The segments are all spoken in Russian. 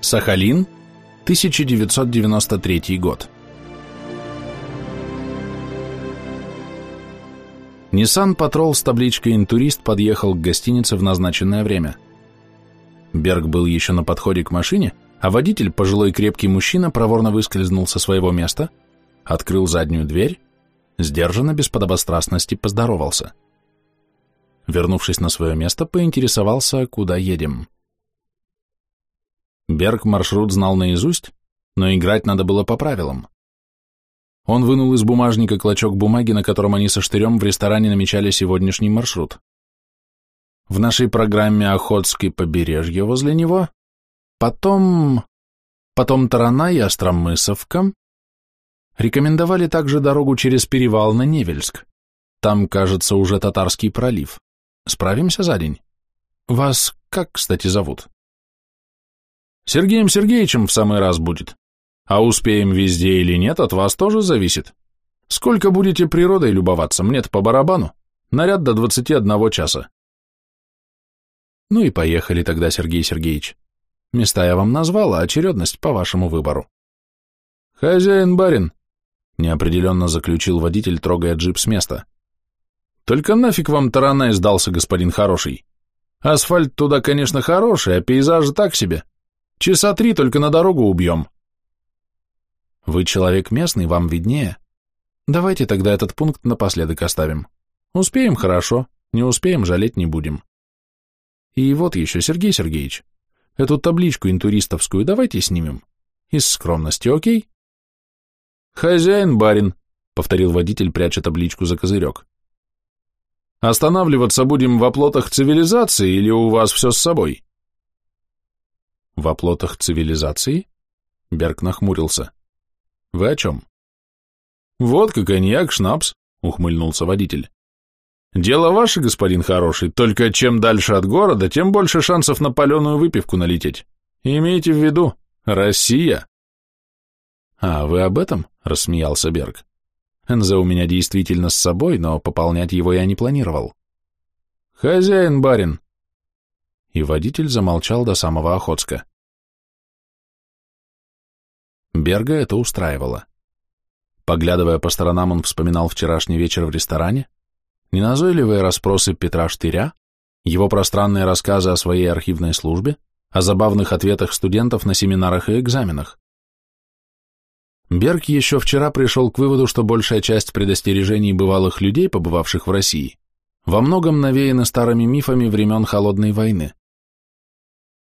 Сахалин, 1993 год. Nissan Patrol с табличкой «Интурист» подъехал к гостинице в назначенное время. Берг был еще на подходе к машине, а водитель, пожилой крепкий мужчина, проворно выскользнул со своего места, открыл заднюю дверь, сдержанно, без подобострастности поздоровался. Вернувшись на свое место, поинтересовался, куда едем. Берг маршрут знал наизусть, но играть надо было по правилам. Он вынул из бумажника клочок бумаги, на котором они со Штырем в ресторане намечали сегодняшний маршрут. В нашей программе Охотское побережье возле него, потом... потом Тарана и Остромысовка. Рекомендовали также дорогу через перевал на Невельск. Там, кажется, уже Татарский пролив. Справимся за день? Вас как, кстати, зовут? Сергеем Сергеевичем в самый раз будет. А успеем везде или нет, от вас тоже зависит. Сколько будете природой любоваться, мне-то по барабану. Наряд до 21 часа. Ну и поехали тогда, Сергей Сергеевич. Места я вам назвал, а очередность по вашему выбору. Хозяин-барин, неопределенно заключил водитель, трогая джип с места. Только нафиг вам тарана сдался, господин хороший. Асфальт туда, конечно, хороший, а пейзаж так себе. Часа три только на дорогу убьем. Вы человек местный, вам виднее. Давайте тогда этот пункт напоследок оставим. Успеем – хорошо, не успеем – жалеть не будем. И вот еще, Сергей Сергеевич, эту табличку интуристовскую давайте снимем. Из скромности, окей? Хозяин, барин, повторил водитель, пряча табличку за козырек. Останавливаться будем в оплотах цивилизации или у вас все с собой? В оплотах цивилизации? Берг нахмурился. Вы о чем? Водка, коньяк, шнапс, ухмыльнулся водитель. Дело ваше, господин хороший, только чем дальше от города, тем больше шансов на паленую выпивку налететь. Имейте в виду, Россия. А вы об этом? Рассмеялся Берг. НЗ у меня действительно с собой, но пополнять его я не планировал. Хозяин, барин, и водитель замолчал до самого Охотска. Берга это устраивало. Поглядывая по сторонам, он вспоминал вчерашний вечер в ресторане, неназойливые расспросы Петра Штыря, его пространные рассказы о своей архивной службе, о забавных ответах студентов на семинарах и экзаменах. Берг еще вчера пришел к выводу, что большая часть предостережений бывалых людей, побывавших в России, во многом навеяны старыми мифами времен Холодной войны.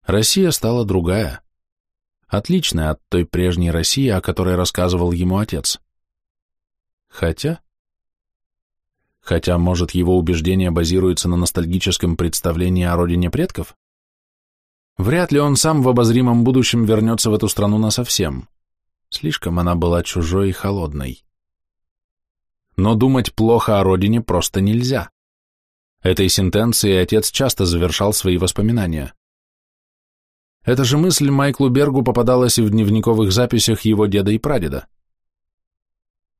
Россия стала другая, отличная от той прежней России, о которой рассказывал ему отец. Хотя... Хотя, может, его убеждение базируется на ностальгическом представлении о родине предков? Вряд ли он сам в обозримом будущем вернется в эту страну насовсем. Слишком она была чужой и холодной. Но думать плохо о родине просто нельзя. Этой сентенцией отец часто завершал свои воспоминания. Эта же мысль Майклу Бергу попадалась и в дневниковых записях его деда и прадеда.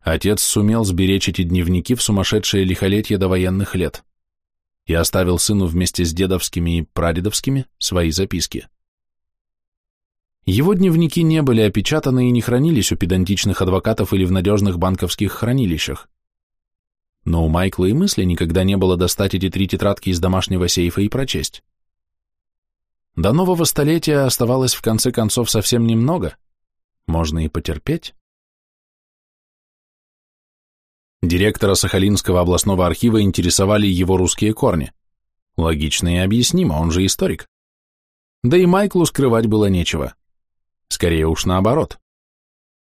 Отец сумел сберечь эти дневники в сумасшедшее лихолетие до военных лет и оставил сыну вместе с дедовскими и прадедовскими свои записки. Его дневники не были опечатаны и не хранились у педантичных адвокатов или в надежных банковских хранилищах. Но у Майкла и мысли никогда не было достать эти три тетрадки из домашнего сейфа и прочесть. До нового столетия оставалось в конце концов совсем немного. Можно и потерпеть. Директора Сахалинского областного архива интересовали его русские корни. Логично и объяснимо, он же историк. Да и Майклу скрывать было нечего. Скорее уж наоборот.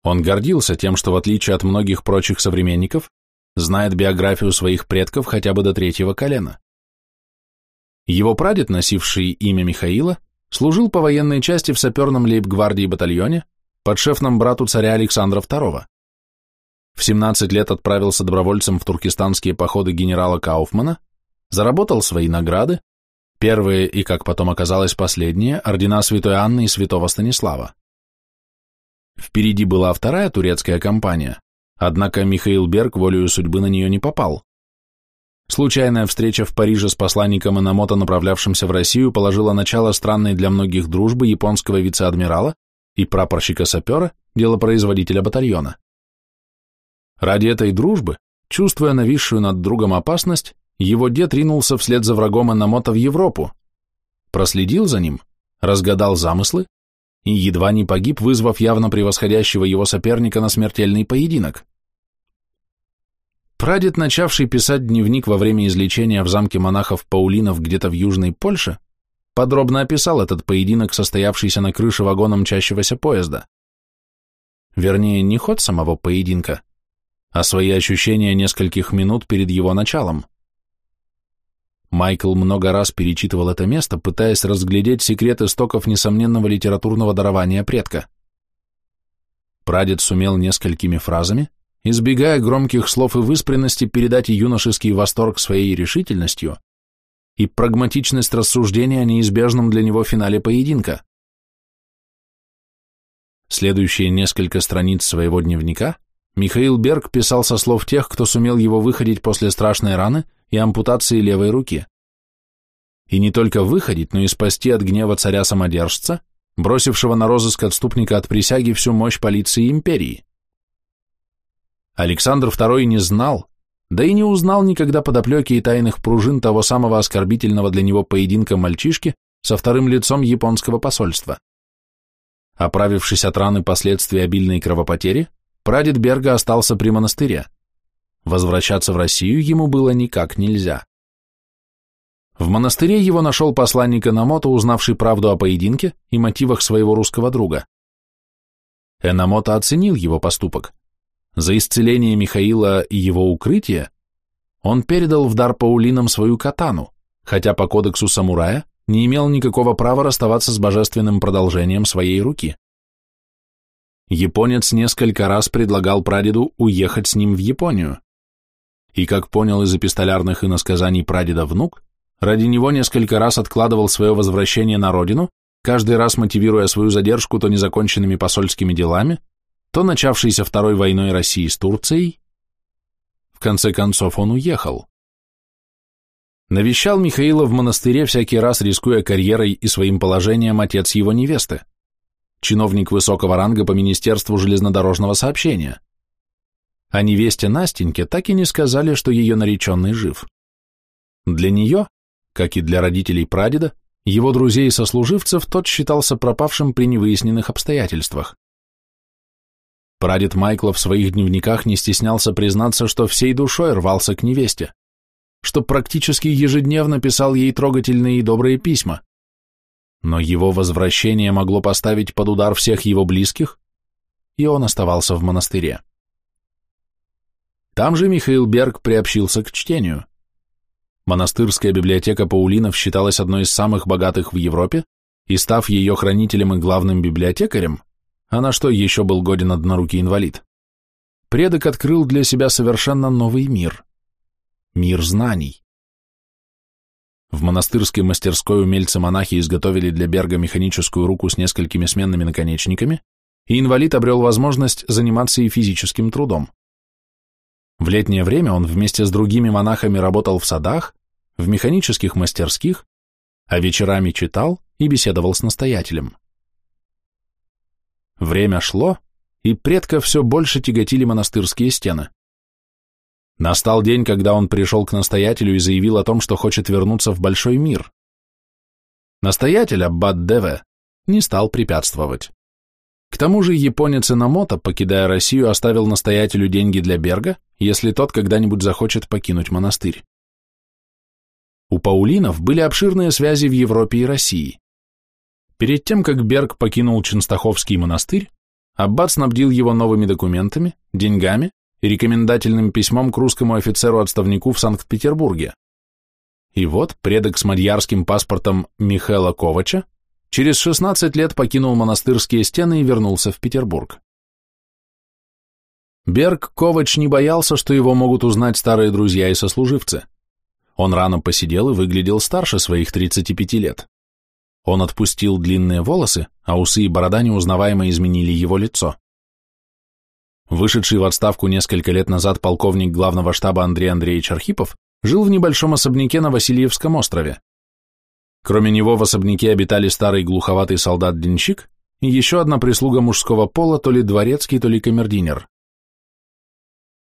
Он гордился тем, что в отличие от многих прочих современников, знает биографию своих предков хотя бы до третьего колена. Его прадед, носивший имя Михаила, служил по военной части в саперном лейб-гвардии батальоне под шефным брату царя Александра II. В 17 лет отправился добровольцем в туркестанские походы генерала Кауфмана, заработал свои награды, первые и, как потом оказалось, последние, ордена Святой Анны и Святого Станислава. Впереди была вторая турецкая кампания, однако Михаил Берг волею судьбы на нее не попал. Случайная встреча в Париже с посланником Инамото, направлявшимся в Россию, положила начало странной для многих дружбы японского вице-адмирала и прапорщика-сапера, делопроизводителя батальона. Ради этой дружбы, чувствуя нависшую над другом опасность, его дед ринулся вслед за врагом Инамото в Европу, проследил за ним, разгадал замыслы и едва не погиб, вызвав явно превосходящего его соперника на смертельный поединок. Прадед, начавший писать дневник во время излечения в замке монахов Паулинов где-то в Южной Польше, подробно описал этот поединок, состоявшийся на крыше вагона мчащегося поезда. Вернее, не ход самого поединка, а свои ощущения нескольких минут перед его началом. Майкл много раз перечитывал это место, пытаясь разглядеть секрет истоков несомненного литературного дарования предка. Прадед сумел несколькими фразами избегая громких слов и выспренности, передать юношеский восторг своей решительностью и прагматичность рассуждения о неизбежном для него финале поединка. Следующие несколько страниц своего дневника Михаил Берг писал со слов тех, кто сумел его выходить после страшной раны и ампутации левой руки. И не только выходить, но и спасти от гнева царя-самодержца, бросившего на розыск отступника от присяги всю мощь полиции империи. Александр II не знал, да и не узнал никогда подоплеки и тайных пружин того самого оскорбительного для него поединка мальчишки со вторым лицом японского посольства. Оправившись от раны последствий обильной кровопотери, прадед Берга остался при монастыре. Возвращаться в Россию ему было никак нельзя. В монастыре его нашел посланник Энамото, узнавший правду о поединке и мотивах своего русского друга. Энамото оценил его поступок за исцеление Михаила и его укрытие он передал в дар Паулинам свою катану, хотя по кодексу самурая не имел никакого права расставаться с божественным продолжением своей руки. Японец несколько раз предлагал прадеду уехать с ним в Японию. И, как понял из эпистолярных иносказаний прадеда внук, ради него несколько раз откладывал свое возвращение на родину, каждый раз мотивируя свою задержку то незаконченными посольскими делами, то начавшейся Второй войной России с Турцией. В конце концов он уехал. Навещал Михаила в монастыре всякий раз, рискуя карьерой и своим положением отец его невесты, чиновник высокого ранга по Министерству железнодорожного сообщения. О невесте Настеньке так и не сказали, что ее нареченный жив. Для нее, как и для родителей прадеда, его друзей и сослуживцев тот считался пропавшим при невыясненных обстоятельствах. Прадед Майкла в своих дневниках не стеснялся признаться, что всей душой рвался к невесте, что практически ежедневно писал ей трогательные и добрые письма. Но его возвращение могло поставить под удар всех его близких, и он оставался в монастыре. Там же Михаил Берг приобщился к чтению. Монастырская библиотека Паулинов считалась одной из самых богатых в Европе, и став ее хранителем и главным библиотекарем, а на что еще был годен однорукий инвалид? Предок открыл для себя совершенно новый мир. Мир знаний. В монастырской мастерской умельцы-монахи изготовили для Берга механическую руку с несколькими сменными наконечниками, и инвалид обрел возможность заниматься и физическим трудом. В летнее время он вместе с другими монахами работал в садах, в механических мастерских, а вечерами читал и беседовал с настоятелем. Время шло, и предка все больше тяготили монастырские стены. Настал день, когда он пришел к настоятелю и заявил о том, что хочет вернуться в большой мир. Настоятель, Аббат Деве, не стал препятствовать. К тому же японец Инамото, покидая Россию, оставил настоятелю деньги для Берга, если тот когда-нибудь захочет покинуть монастырь. У Паулинов были обширные связи в Европе и России. Перед тем, как Берг покинул Ченстаховский монастырь, Аббат снабдил его новыми документами, деньгами и рекомендательным письмом к русскому офицеру-отставнику в Санкт-Петербурге. И вот предок с мадьярским паспортом Михаила Ковача через 16 лет покинул монастырские стены и вернулся в Петербург. Берг Ковач не боялся, что его могут узнать старые друзья и сослуживцы. Он рано посидел и выглядел старше своих 35 лет. Он отпустил длинные волосы, а усы и борода неузнаваемо изменили его лицо. Вышедший в отставку несколько лет назад полковник главного штаба Андрей Андреевич Архипов жил в небольшом особняке на Васильевском острове. Кроме него в особняке обитали старый глуховатый солдат-денщик и еще одна прислуга мужского пола, то ли дворецкий, то ли камердинер.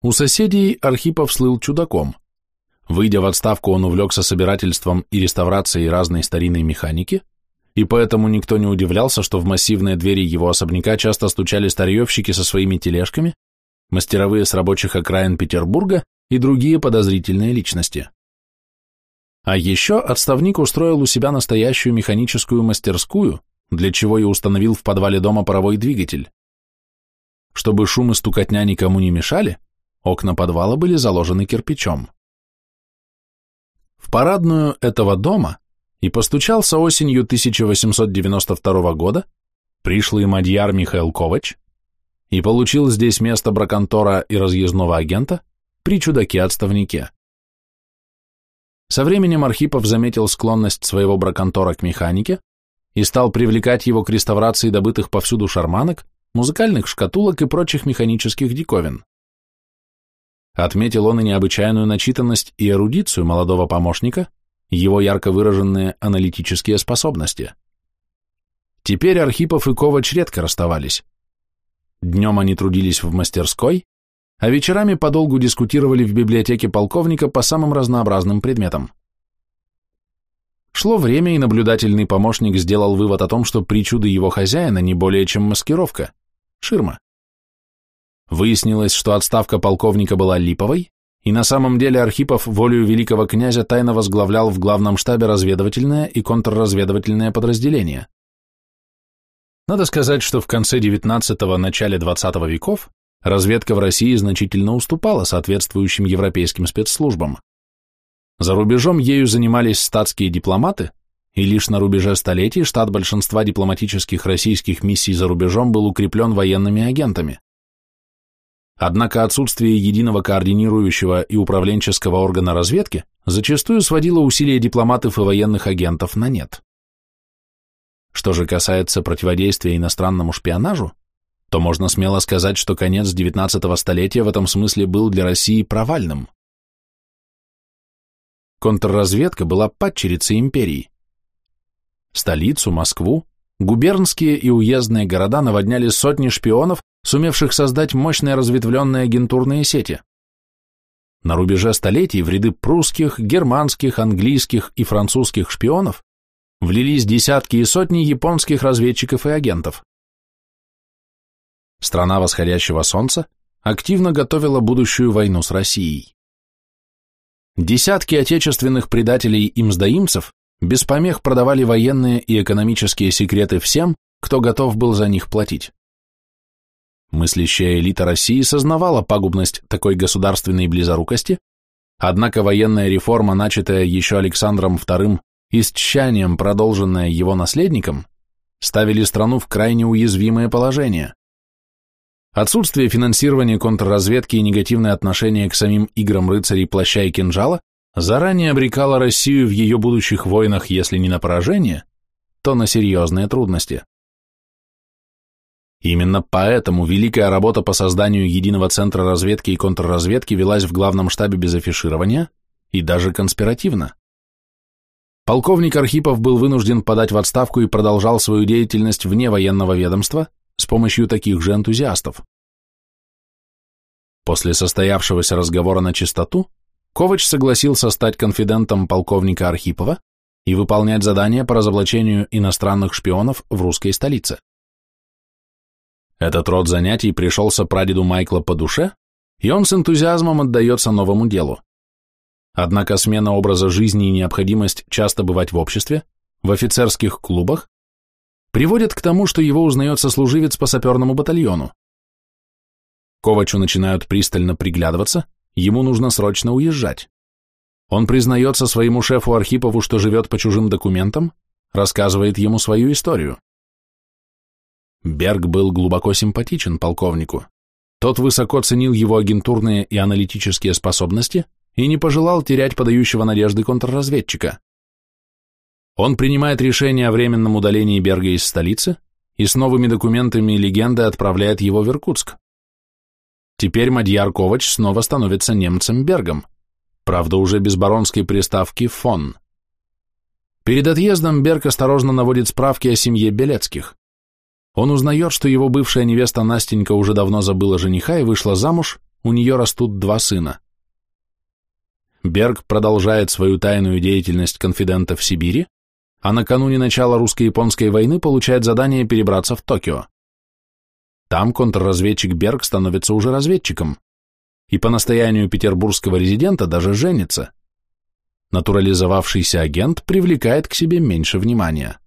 У соседей Архипов слыл чудаком. Выйдя в отставку, он увлекся собирательством и реставрацией разной старинной механики, и поэтому никто не удивлялся, что в массивные двери его особняка часто стучали старьевщики со своими тележками, мастеровые с рабочих окраин Петербурга и другие подозрительные личности. А еще отставник устроил у себя настоящую механическую мастерскую, для чего и установил в подвале дома паровой двигатель. Чтобы шум и стукотня никому не мешали, окна подвала были заложены кирпичом. В парадную этого дома и постучался осенью 1892 года пришлый мадьяр Михаил Ковач и получил здесь место браконтора и разъездного агента при чудаке-отставнике. Со временем Архипов заметил склонность своего браконтора к механике и стал привлекать его к реставрации добытых повсюду шарманок, музыкальных шкатулок и прочих механических диковин. Отметил он и необычайную начитанность и эрудицию молодого помощника, его ярко выраженные аналитические способности. Теперь Архипов и Ковач редко расставались. Днем они трудились в мастерской, а вечерами подолгу дискутировали в библиотеке полковника по самым разнообразным предметам. Шло время, и наблюдательный помощник сделал вывод о том, что причуды его хозяина не более чем маскировка, ширма. Выяснилось, что отставка полковника была липовой, и на самом деле Архипов волею великого князя тайно возглавлял в главном штабе разведывательное и контрразведывательное подразделение. Надо сказать, что в конце XIX – начале XX веков разведка в России значительно уступала соответствующим европейским спецслужбам. За рубежом ею занимались статские дипломаты, и лишь на рубеже столетий штат большинства дипломатических российских миссий за рубежом был укреплен военными агентами. Однако отсутствие единого координирующего и управленческого органа разведки зачастую сводило усилия дипломатов и военных агентов на нет. Что же касается противодействия иностранному шпионажу, то можно смело сказать, что конец XIX столетия в этом смысле был для России провальным. Контрразведка была падчерицей империи. Столицу, Москву, губернские и уездные города наводняли сотни шпионов, сумевших создать мощные разветвленные агентурные сети. На рубеже столетий в ряды прусских, германских, английских и французских шпионов влились десятки и сотни японских разведчиков и агентов. Страна восходящего солнца активно готовила будущую войну с Россией. Десятки отечественных предателей и мздоимцев без помех продавали военные и экономические секреты всем, кто готов был за них платить. Мыслящая элита России сознавала пагубность такой государственной близорукости, однако военная реформа, начатая еще Александром II и с тщанием продолженная его наследником, ставили страну в крайне уязвимое положение. Отсутствие финансирования контрразведки и негативное отношение к самим играм рыцарей плаща и кинжала заранее обрекало Россию в ее будущих войнах, если не на поражение, то на серьезные трудности. Именно поэтому великая работа по созданию единого центра разведки и контрразведки велась в главном штабе без афиширования и даже конспиративно. Полковник Архипов был вынужден подать в отставку и продолжал свою деятельность вне военного ведомства, с помощью таких же энтузиастов. После состоявшегося разговора на чистоту, Ковач согласился стать конфидентом полковника Архипова и выполнять задания по разоблачению иностранных шпионов в русской столице. Этот род занятий пришелся прадеду Майкла по душе, и он с энтузиазмом отдается новому делу. Однако смена образа жизни и необходимость часто бывать в обществе, в офицерских клубах, приводят к тому, что его узнает сослуживец по саперному батальону. Ковачу начинают пристально приглядываться, ему нужно срочно уезжать. Он признается своему шефу Архипову, что живет по чужим документам, рассказывает ему свою историю. Берг был глубоко симпатичен полковнику. Тот высоко ценил его агентурные и аналитические способности и не пожелал терять подающего надежды контрразведчика. Он принимает решение о временном удалении Берга из столицы и с новыми документами и легендой отправляет его в Иркутск. Теперь Мадьяр Ковач снова становится немцем Бергом. правда уже без баронской приставки «фон». Перед отъездом Берг осторожно наводит справки о семье Белецких. Он узнает, что его бывшая невеста Настенька уже давно забыла жениха и вышла замуж, у нее растут два сына. Берг продолжает свою тайную деятельность конфидента в Сибири, а накануне начала русско-японской войны получает задание перебраться в Токио. Там контрразведчик Берг становится уже разведчиком, и по настоянию петербургского резидента даже женится. Натурализовавшийся агент привлекает к себе меньше внимания.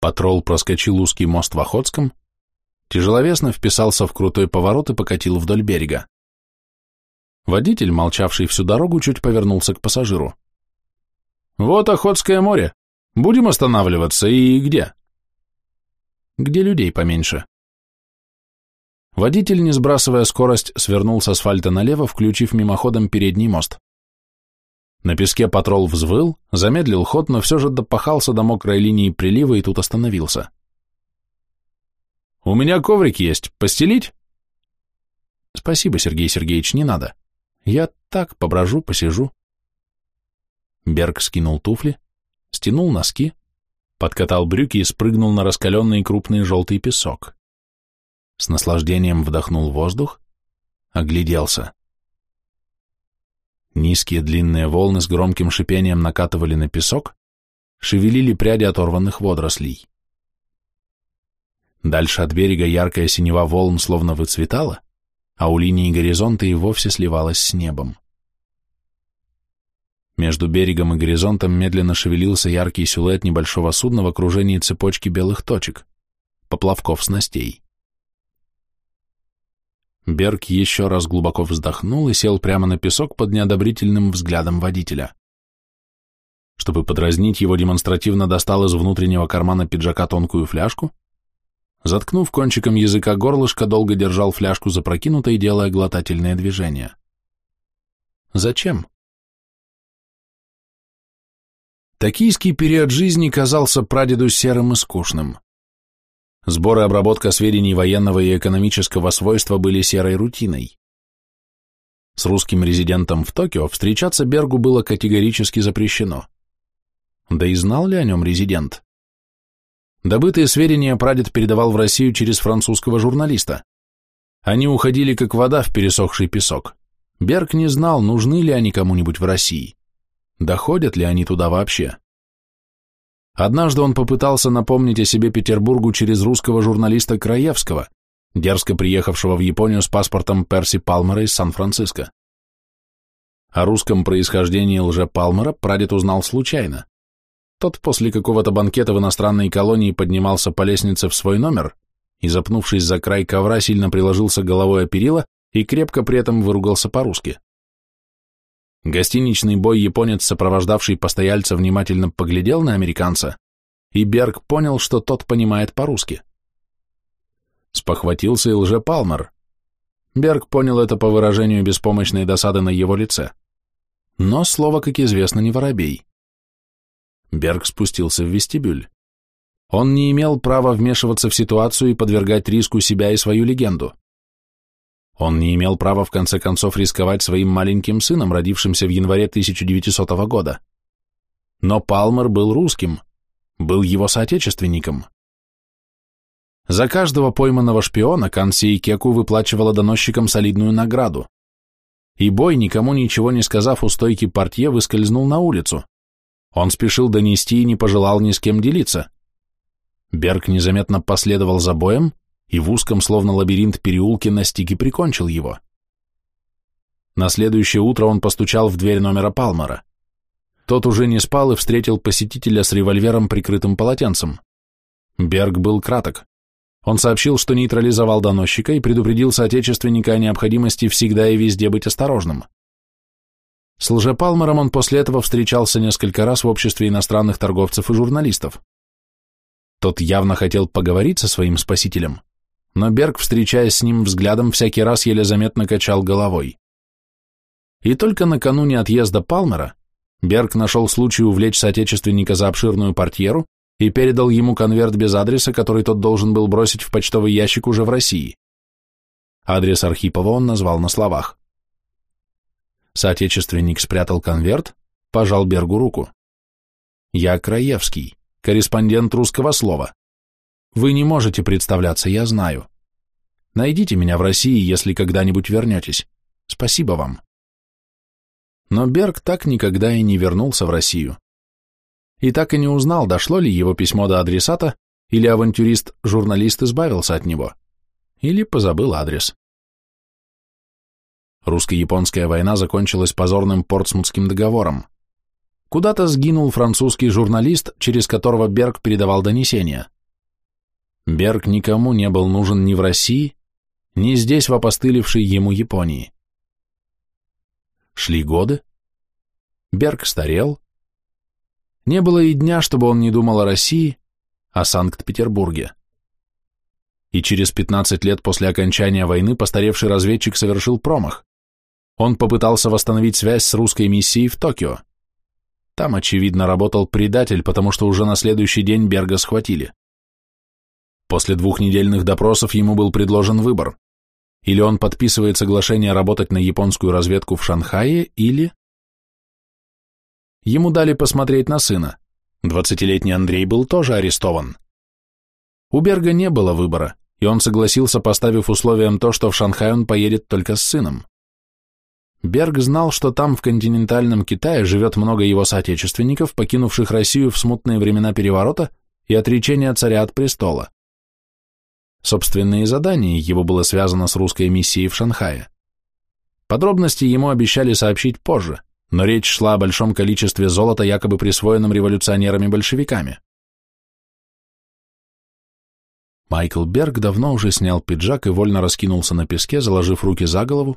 Патрол проскочил узкий мост в Охотском, тяжеловесно вписался в крутой поворот и покатил вдоль берега. Водитель, молчавший всю дорогу, чуть повернулся к пассажиру. «Вот Охотское море. Будем останавливаться и где?» «Где людей поменьше». Водитель, не сбрасывая скорость, свернул с асфальта налево, включив мимоходом передний мост. На песке патрол взвыл, замедлил ход, но все же допахался до мокрой линии прилива и тут остановился. «У меня коврик есть. Постелить?» «Спасибо, Сергей Сергеевич, не надо. Я так поброжу, посижу». Берг скинул туфли, стянул носки, подкатал брюки и спрыгнул на раскаленный крупный желтый песок. С наслаждением вдохнул воздух, огляделся. Низкие длинные волны с громким шипением накатывали на песок, шевелили пряди оторванных водорослей. Дальше от берега яркая синева волн словно выцветала, а у линии горизонта и вовсе сливалась с небом. Между берегом и горизонтом медленно шевелился яркий силуэт небольшого судна в окружении цепочки белых точек, поплавков снастей. Берг еще раз глубоко вздохнул и сел прямо на песок под неодобрительным взглядом водителя. Чтобы подразнить его, демонстративно достал из внутреннего кармана пиджака тонкую фляжку, Заткнув кончиком языка горлышко, долго держал фляжку запрокинутой, делая глотательные движения. Зачем? Токийский период жизни казался прадеду серым и скучным. Сбор и обработка сведений военного и экономического свойства были серой рутиной. С русским резидентом в Токио встречаться Бергу было категорически запрещено. Да и знал ли о нем резидент? Добытые сведения прадед передавал в Россию через французского журналиста. Они уходили как вода в пересохший песок. Берг не знал, нужны ли они кому-нибудь в России. Доходят ли они туда вообще? Однажды он попытался напомнить о себе Петербургу через русского журналиста Краевского, дерзко приехавшего в Японию с паспортом Перси Палмера из Сан-Франциско. О русском происхождении лже Палмера прадед узнал случайно. Тот после какого-то банкета в иностранной колонии поднимался по лестнице в свой номер и, запнувшись за край ковра, сильно приложился головой о перила и крепко при этом выругался по-русски. Гостиничный бой-японец, сопровождавший постояльца, внимательно поглядел на американца, и Берг понял, что тот понимает по-русски. Спохватился и лже-палмер. Берг понял это по выражению беспомощной досады на его лице. Но слово, как известно, не воробей. Берг спустился в вестибюль. Он не имел права вмешиваться в ситуацию и подвергать риску себя и свою легенду. Он не имел права в конце концов рисковать своим маленьким сыном, родившимся в январе 1900 года. Но Палмер был русским, был его соотечественником. За каждого пойманного шпиона Канси Кеку выплачивала доносчикам солидную награду. И бой, никому ничего не сказав у стойки портье, выскользнул на улицу. Он спешил донести и не пожелал ни с кем делиться. Берг незаметно последовал за боем и в узком, словно лабиринт переулке, настиг и прикончил его. На следующее утро он постучал в дверь номера Палмера. Тот уже не спал и встретил посетителя с револьвером, прикрытым полотенцем. Берг был краток. Он сообщил, что нейтрализовал доносчика и предупредил соотечественника о необходимости всегда и везде быть осторожным. С лжепалмером он после этого встречался несколько раз в обществе иностранных торговцев и журналистов. Тот явно хотел поговорить со своим спасителем, но Берг, встречаясь с ним взглядом, всякий раз еле заметно качал головой. И только накануне отъезда Палмера Берг нашел случай увлечь соотечественника за обширную портьеру и передал ему конверт без адреса, который тот должен был бросить в почтовый ящик уже в России. Адрес Архипова он назвал на словах. Соотечественник спрятал конверт, пожал Бергу руку. «Я Краевский, корреспондент русского слова. Вы не можете представляться, я знаю. Найдите меня в России, если когда-нибудь вернетесь. Спасибо вам». Но Берг так никогда и не вернулся в Россию. И так и не узнал, дошло ли его письмо до адресата, или авантюрист-журналист избавился от него, или позабыл адрес. Русско-японская война закончилась позорным Портсмутским договором. Куда-то сгинул французский журналист, через которого Берг передавал донесения. Берг никому не был нужен ни в России, ни здесь в опостылевшей ему Японии. Шли годы. Берг старел. Не было и дня, чтобы он не думал о России, о Санкт-Петербурге. И через 15 лет после окончания войны постаревший разведчик совершил промах. Он попытался восстановить связь с русской миссией в Токио. Там, очевидно, работал предатель, потому что уже на следующий день Берга схватили. После двухнедельных допросов ему был предложен выбор. Или он подписывает соглашение работать на японскую разведку в Шанхае, или... Ему дали посмотреть на сына. Двадцатилетний Андрей был тоже арестован. У Берга не было выбора, и он согласился, поставив условием то, что в Шанхай он поедет только с сыном. Берг знал, что там, в континентальном Китае, живет много его соотечественников, покинувших Россию в смутные времена переворота и отречения царя от престола. Собственные задания его было связано с русской миссией в Шанхае. Подробности ему обещали сообщить позже, но речь шла о большом количестве золота, якобы присвоенном революционерами-большевиками. Майкл Берг давно уже снял пиджак и вольно раскинулся на песке, заложив руки за голову,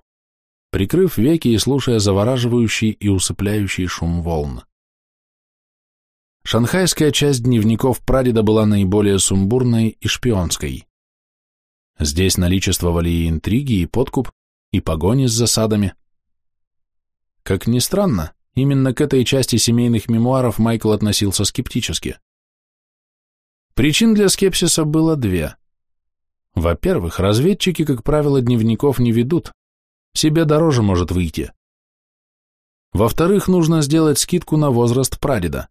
прикрыв веки и слушая завораживающий и усыпляющий шум волн. Шанхайская часть дневников прадеда была наиболее сумбурной и шпионской. Здесь наличествовали и интриги, и подкуп, и погони с засадами. Как ни странно, именно к этой части семейных мемуаров Майкл относился скептически. Причин для скепсиса было две. Во-первых, разведчики, как правило, дневников не ведут, себе дороже может выйти. Во-вторых, нужно сделать скидку на возраст прадеда.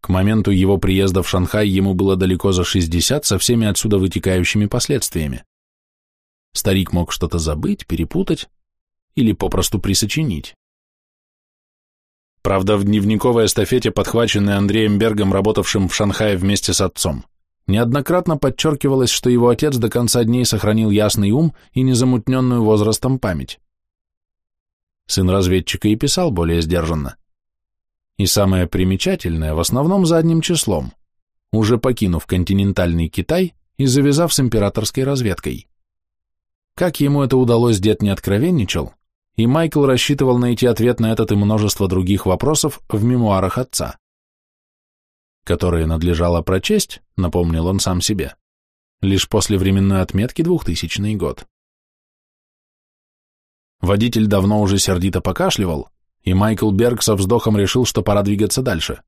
К моменту его приезда в Шанхай ему было далеко за 60 со всеми отсюда вытекающими последствиями. Старик мог что-то забыть, перепутать или попросту присочинить. Правда, в дневниковой эстафете, подхваченной Андреем Бергом, работавшим в Шанхае вместе с отцом, неоднократно подчеркивалось, что его отец до конца дней сохранил ясный ум и незамутненную возрастом память. Сын разведчика и писал более сдержанно. И самое примечательное, в основном задним числом, уже покинув континентальный Китай и завязав с императорской разведкой. Как ему это удалось, дед не откровенничал, и Майкл рассчитывал найти ответ на этот и множество других вопросов в мемуарах отца которые надлежало прочесть, напомнил он сам себе, лишь после временной отметки 2000 год. Водитель давно уже сердито покашливал, и Майкл Берг со вздохом решил, что пора двигаться дальше.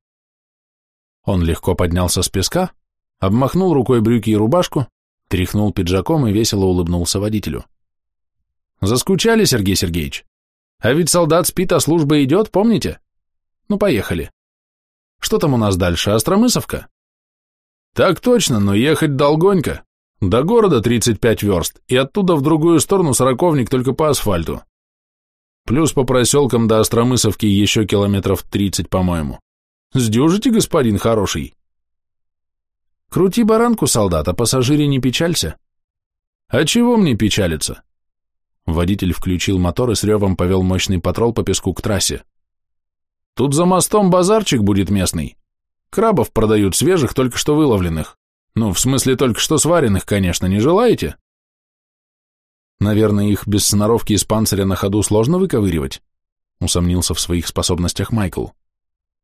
Он легко поднялся с песка, обмахнул рукой брюки и рубашку, тряхнул пиджаком и весело улыбнулся водителю. «Заскучали, Сергей Сергеевич? А ведь солдат спит, а служба идет, помните? Ну, поехали». Что там у нас дальше, Остромысовка? Так точно, но ехать долгонько. До города 35 верст, и оттуда в другую сторону сороковник только по асфальту. Плюс по проселкам до Остромысовки еще километров 30, по-моему. Сдюжите, господин хороший? Крути баранку, солдат, а пассажире не печалься. А чего мне печалиться? Водитель включил мотор и с ревом повел мощный патрол по песку к трассе. Тут за мостом базарчик будет местный. Крабов продают свежих, только что выловленных. Ну, в смысле, только что сваренных, конечно, не желаете? Наверное, их без сноровки из панциря на ходу сложно выковыривать? Усомнился в своих способностях Майкл.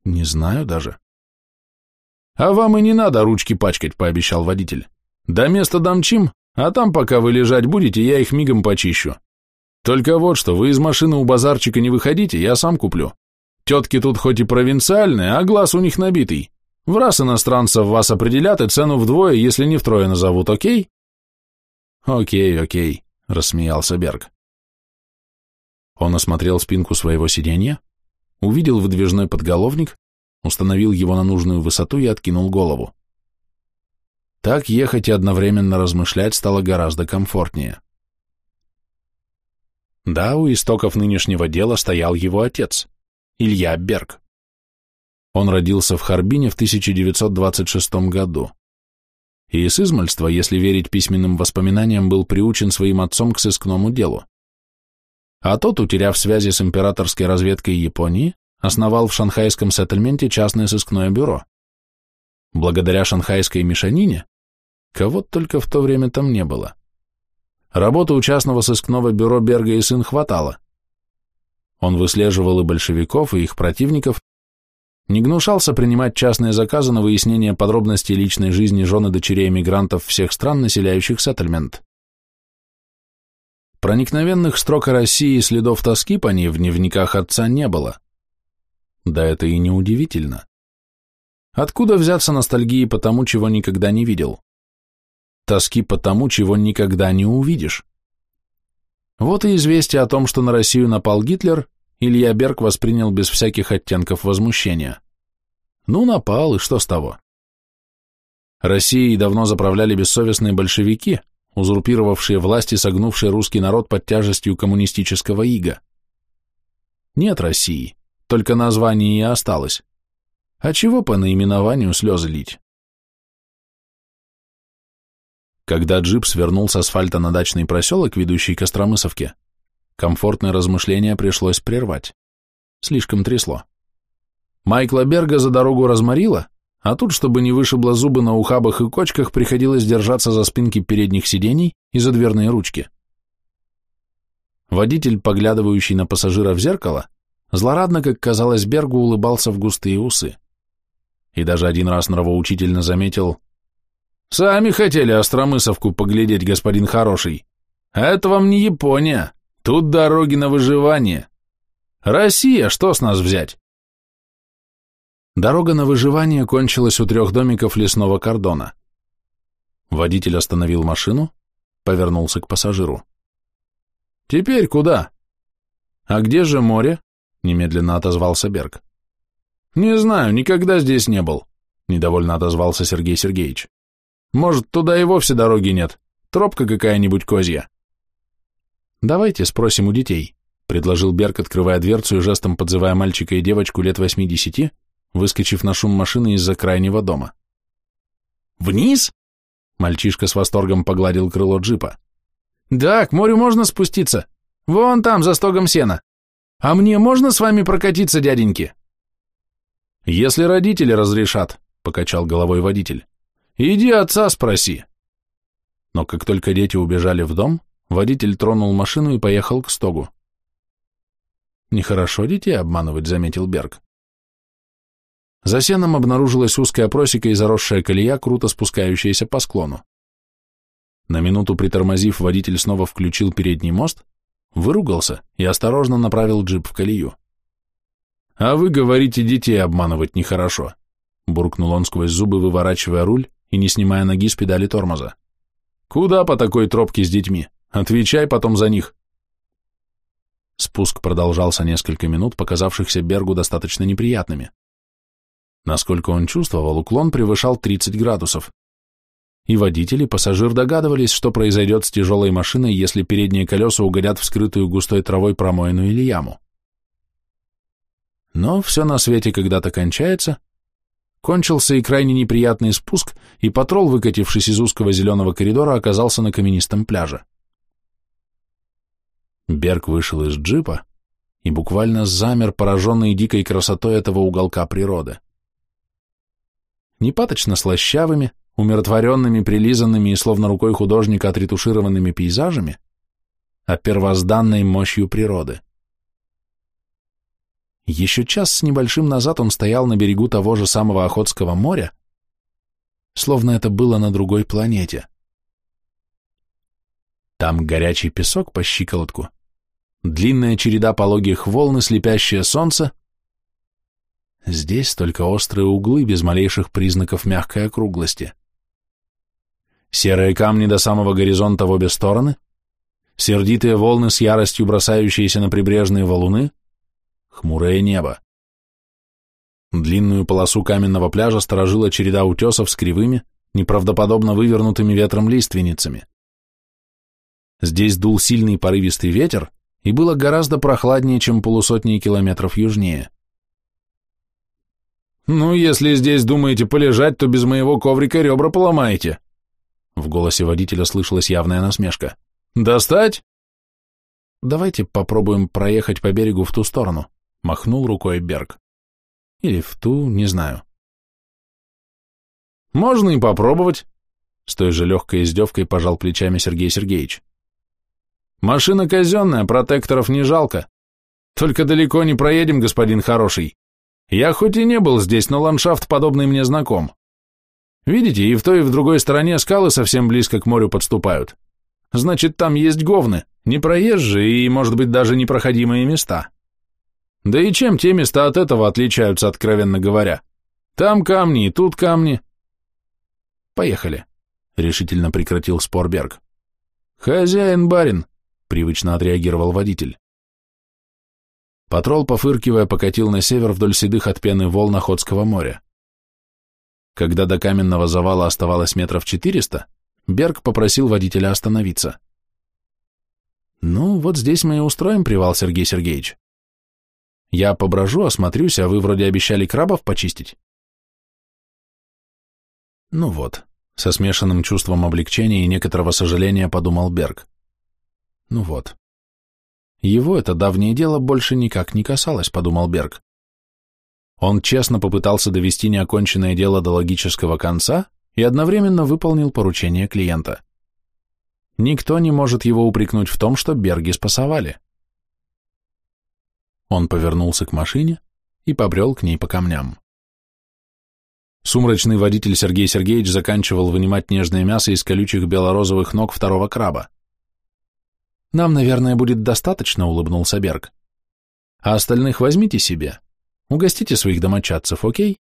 Не знаю даже. А вам и не надо ручки пачкать, пообещал водитель. До места домчим, а там, пока вы лежать будете, я их мигом почищу. Только вот что, вы из машины у базарчика не выходите, я сам куплю. Тетки тут хоть и провинциальные, а глаз у них набитый. В раз иностранцев вас определят и цену вдвое, если не втрое назовут, окей? Окей, окей, рассмеялся Берг. Он осмотрел спинку своего сиденья, увидел выдвижной подголовник, установил его на нужную высоту и откинул голову. Так ехать и одновременно размышлять стало гораздо комфортнее. Да, у истоков нынешнего дела стоял его отец, Илья Берг. Он родился в Харбине в 1926 году. И с измальства, если верить письменным воспоминаниям, был приучен своим отцом к сыскному делу. А тот, утеряв связи с императорской разведкой Японии, основал в шанхайском сеттельменте частное сыскное бюро. Благодаря шанхайской мешанине, кого только в то время там не было, работы у частного сыскного бюро Берга и сын хватало. Он выслеживал и большевиков, и их противников, не гнушался принимать частные заказы на выяснение подробностей личной жизни жены и дочерей эмигрантов всех стран, населяющих сеттельмент. Проникновенных строк о России и следов тоски по ней в дневниках отца не было. Да это и не удивительно. Откуда взяться ностальгии по тому, чего никогда не видел? Тоски по тому, чего никогда не увидишь. Вот и известие о том, что на Россию напал Гитлер, Илья Берг воспринял без всяких оттенков возмущения. Ну, напал, и что с того? Россией давно заправляли бессовестные большевики, узурпировавшие власть и согнувшие русский народ под тяжестью коммунистического ига. Нет России, только название и осталось. А чего по наименованию слезы лить? Когда джип свернул с асфальта на дачный проселок, ведущий к Остромысовке, комфортное размышление пришлось прервать. Слишком трясло. Майкла Берга за дорогу разморило, а тут, чтобы не вышибло зубы на ухабах и кочках, приходилось держаться за спинки передних сидений и за дверные ручки. Водитель, поглядывающий на пассажира в зеркало, злорадно, как казалось Бергу, улыбался в густые усы. И даже один раз нравоучительно заметил «Сами хотели Остромысовку поглядеть, господин хороший. Это вам не Япония, тут дороги на выживание. Россия, что с нас взять?» Дорога на выживание кончилась у трех домиков лесного кордона. Водитель остановил машину, повернулся к пассажиру. «Теперь куда?» «А где же море?» — немедленно отозвался Берг. «Не знаю, никогда здесь не был», — недовольно отозвался Сергей Сергеевич. «Может, туда и вовсе дороги нет, тропка какая-нибудь козья». «Давайте спросим у детей», — предложил Берг, открывая дверцу и жестом подзывая мальчика и девочку лет восьми-десяти, выскочив на шум машины из-за крайнего дома. «Вниз?» Мальчишка с восторгом погладил крыло джипа. «Да, к морю можно спуститься. Вон там, за стогом сена. А мне можно с вами прокатиться, дяденьки?» «Если родители разрешат», — покачал головой водитель. «Иди отца спроси». Но как только дети убежали в дом, водитель тронул машину и поехал к стогу. «Нехорошо детей обманывать», — заметил Берг. За сеном обнаружилась узкая просека и заросшая колея, круто спускающаяся по склону. На минуту притормозив, водитель снова включил передний мост, выругался и осторожно направил джип в колею. «А вы говорите, детей обманывать нехорошо», — буркнул он сквозь зубы, выворачивая руль и не снимая ноги с педали тормоза. «Куда по такой тропке с детьми? Отвечай потом за них». Спуск продолжался несколько минут, показавшихся Бергу достаточно неприятными. Насколько он чувствовал, уклон превышал 30 градусов. И водитель, и пассажир догадывались, что произойдет с тяжелой машиной, если передние колеса угодят в скрытую густой травой промоину или яму. Но все на свете когда-то кончается. Кончился и крайне неприятный спуск, и патрол, выкатившись из узкого зеленого коридора, оказался на каменистом пляже. Берг вышел из джипа и буквально замер, пораженный дикой красотой этого уголка природы непаточно слащавыми, умиротворенными, прилизанными и словно рукой художника отретушированными пейзажами, а первозданной мощью природы. Еще час с небольшим назад он стоял на берегу того же самого Охотского моря, словно это было на другой планете. Там горячий песок по щиколотку, длинная череда пологих волн и слепящее солнце, Здесь только острые углы без малейших признаков мягкой округлости. Серые камни до самого горизонта в обе стороны, сердитые волны с яростью бросающиеся на прибрежные валуны, хмурое небо. Длинную полосу каменного пляжа сторожила череда утесов с кривыми, неправдоподобно вывернутыми ветром лиственницами. Здесь дул сильный порывистый ветер, и было гораздо прохладнее, чем полусотни километров южнее. «Ну, если здесь думаете полежать, то без моего коврика ребра поломаете», в голосе водителя слышалась явная насмешка. «Достать?» «Давайте попробуем проехать по берегу в ту сторону», — махнул рукой Берг. «Или в ту, не знаю». «Можно и попробовать», — с той же легкой издевкой пожал плечами Сергей Сергеевич. «Машина казенная, протекторов не жалко. Только далеко не проедем, господин хороший. Я хоть и не был здесь, но ландшафт подобный мне знаком. Видите, и в той, и в другой стороне скалы совсем близко к морю подступают. Значит, там есть говны, непроезжие и, может быть, даже непроходимые места. Да и чем те места от этого отличаются, откровенно говоря? Там камни тут камни. Поехали, решительно прекратил спор Берг. Привычно отреагировал водитель. Патрол, пофыркивая, покатил на север вдоль седых от пены волн Охотского моря. Когда до каменного завала оставалось метров четыреста, Берг попросил водителя остановиться. «Ну, вот здесь мы и устроим привал, Сергей Сергеевич. Я поброжу, осмотрюсь, а вы вроде обещали крабов почистить». Ну вот, со смешанным чувством облегчения и некоторого сожаления подумал Берг. Ну вот. Его это давнее дело больше никак не касалось, подумал Берг. Он честно попытался довести неоконченное дело до логического конца и одновременно выполнил поручение клиента. Никто не может его упрекнуть в том, что Берги спасовали. Он повернулся к машине и побрел к ней по камням. Сумрачный водитель Сергей Сергеевич заканчивал вынимать нежное мясо из колючих белорозовых ног второго краба. «Нам, наверное, будет достаточно», — улыбнулся Берг. «А остальных возьмите себе. Угостите своих домочадцев, окей?»